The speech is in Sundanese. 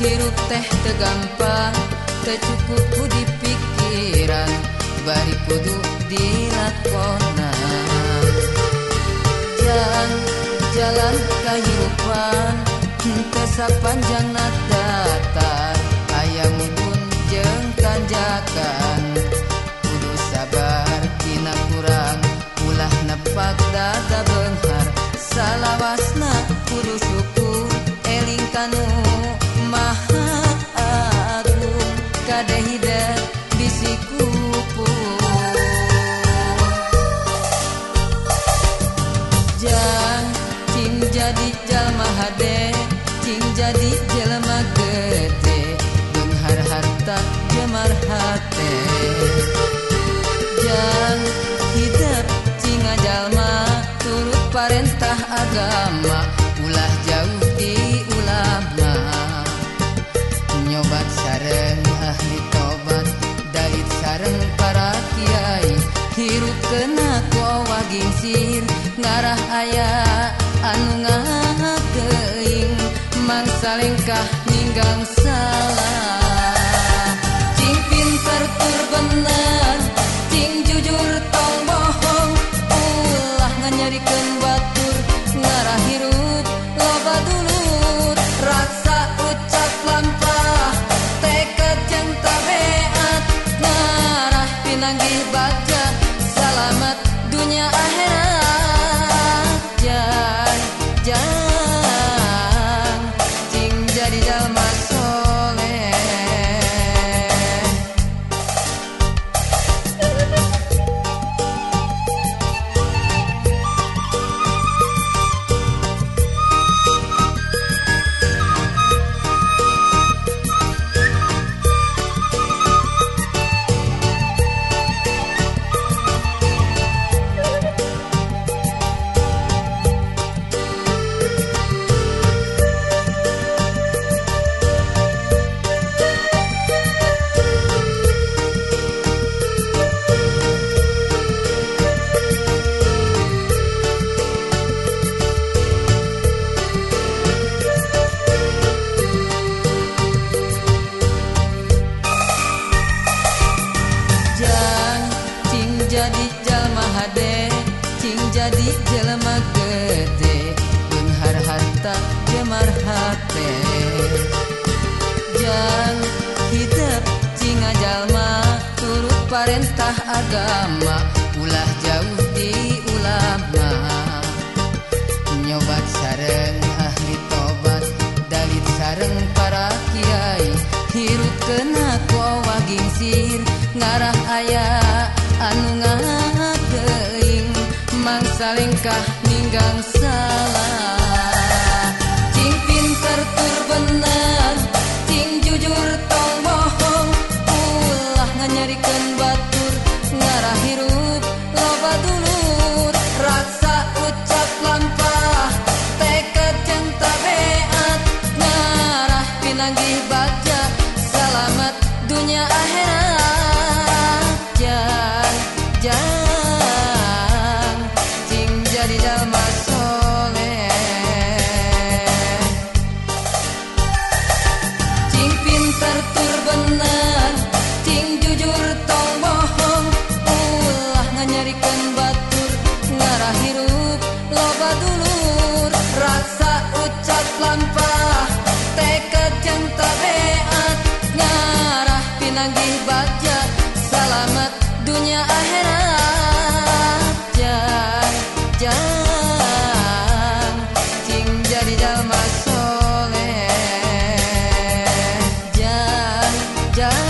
hirup teh tegampang tercukup ku di pikiran. Bari kudu dilakonan jalan jalan kehidupan henteu sapanjang datar ayam jadi jelema gede Dunghar harta jemar hate Jang hidup cinga jalma Turut parentah agama Ulah jauh di ulama. Nyobat sareng ahli tobat Dait sareng para kiai. Hirup kena kuawa gingsir Ngarah ayah anu ngarah salingkah ninggang salah? Cing pinter tur bener Cing jujur tong bohong. Ulah nganyarikeun batur Ngarah hirup loba dulut. Rasa ucap lampah Tekad jeung tabeat Ngarah pinanggih baca selamat dunia akhirat. Jan jan jadi jelema gede har harta gemar HP Jang hidup cinga jalma Turut parentah agama Ulah jauh di ulama. ninggang salah. Cing pinter tur bener Cing jujur tong bohong. Ulah nganyarikeun batur Ngarah hirup loba dulur. Raksa ucap lampah Tekad cang tabeat Ngarah pinanggih baca Selamat dunia akhirat Just.